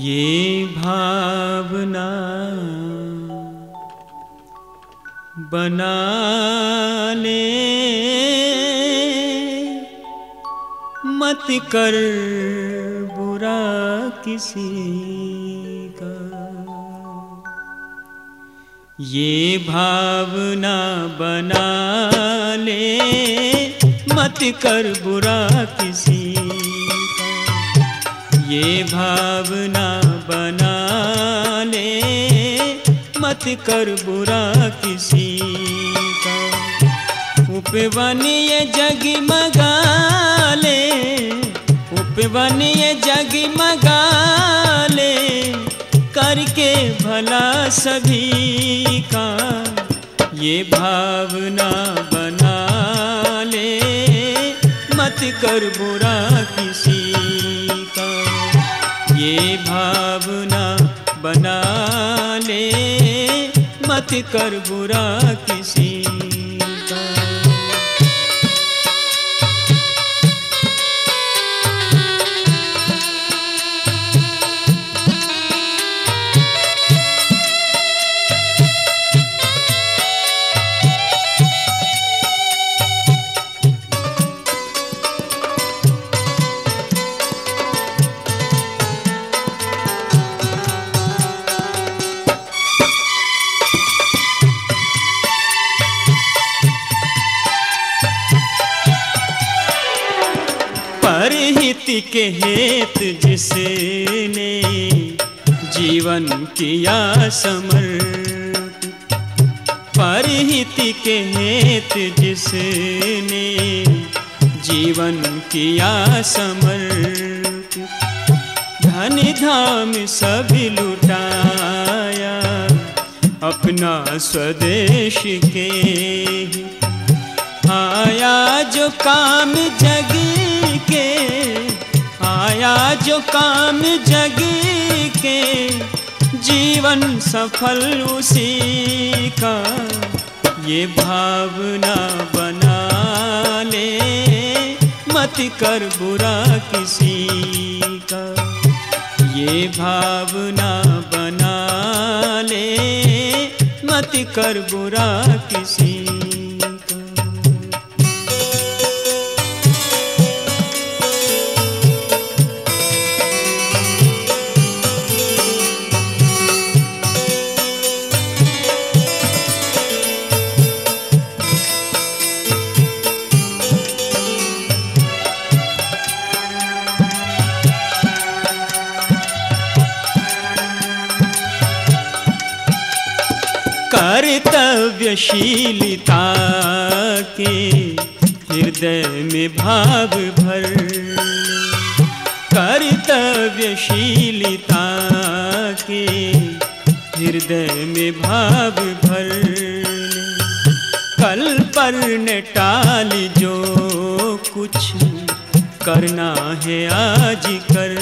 ये भावना बना ले मत कर बुरा किसी का। ये भावना बना ले मत कर बुरा किसी ये भावना बना ले मत कर बुरा किसी का उपवन ये जगमगा ले उपवन ये जगमगा ले करके भला सभी का। ये भावना बना ले मत कर बुरा ये भावना बना ले मत कर बुरा किसी। परहित के हेत जिसने जीवन किया समर्पित परहित के हेत जिसने जीवन किया समर्पित धन धाम सभी लुटाया अपना स्वदेश के आया जो काम जग के आया जो काम जग के, जीवन सफल उसी का। ये भावना बना ले मत कर बुरा किसी का। ये भावना बना ले मत कर बुरा किसी कर्तव्यशीलता के हृदय में भाव भर। कर्तव्यशीलता के हृदय में भाव भर। कल पर न टाल जो कुछ करना है आज कर।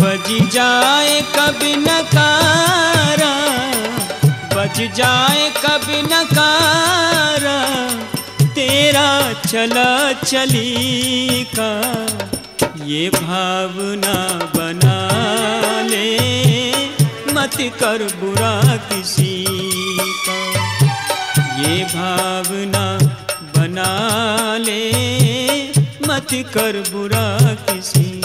बज जाए कभी बज जाए कभी नकारा, तेरा चला चली का ये भावना बना ले, मत कर बुरा किसी का। ये भावना बना ले, मत कर बुरा किसी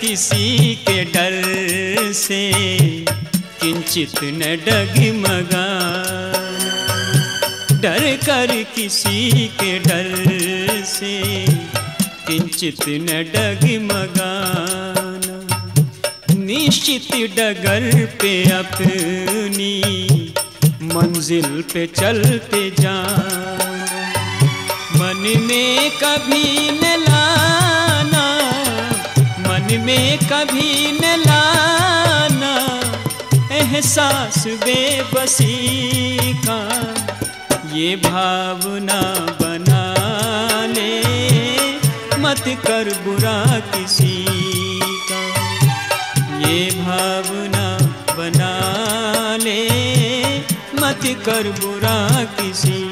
किसी के डर से, किंचित न डगमगा। डर कर किसी के डर से, किंचित न डगमगाना निश्चित डगर पे अपनी मंजिल पे चलते जाना मन में कभी न लाना में कभी न लाना, एहसास बेबसी का। ये भावना बना ले मत कर बुरा किसी का। ये भावना बना ले मत कर बुरा किसी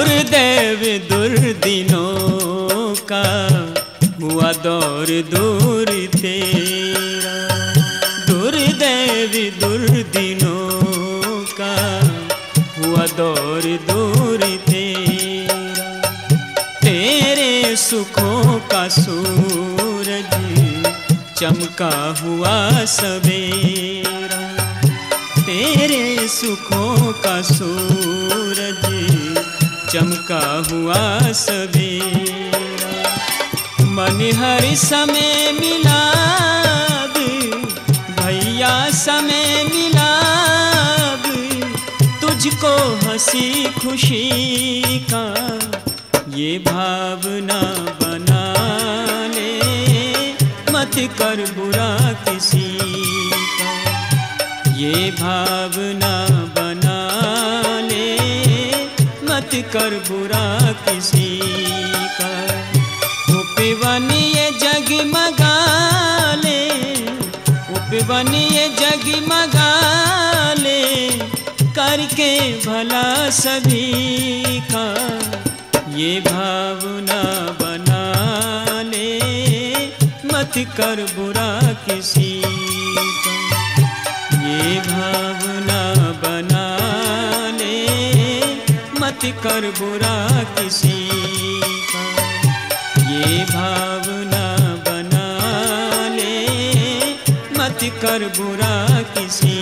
दुर्दैव दुर्दिनों का हुआ दौर दूर तेरा। दुर्दैव दुर्दिनों का हुआ दौर दूर तेरा। तेरे सुखों का सूरज चमका हुआ सवेरा। तेरे सुखों का सूरज चमका हुआ सवेरा मन हर समय मिलाब भैया समय मिलाब तुझको हँसी खुशी का ये भावना बना ले मत कर बुरा किसी का। ये भावना बना मत कर बुरा किसी का उपवन ये जगमगा ले। उपवन ये जगमगा ले। करके भला सभी का ये भावना बना ले। मत कर बुरा किसी का ये भावना मत कर बुरा किसी का। ये भावना बना ले मत कर बुरा किसी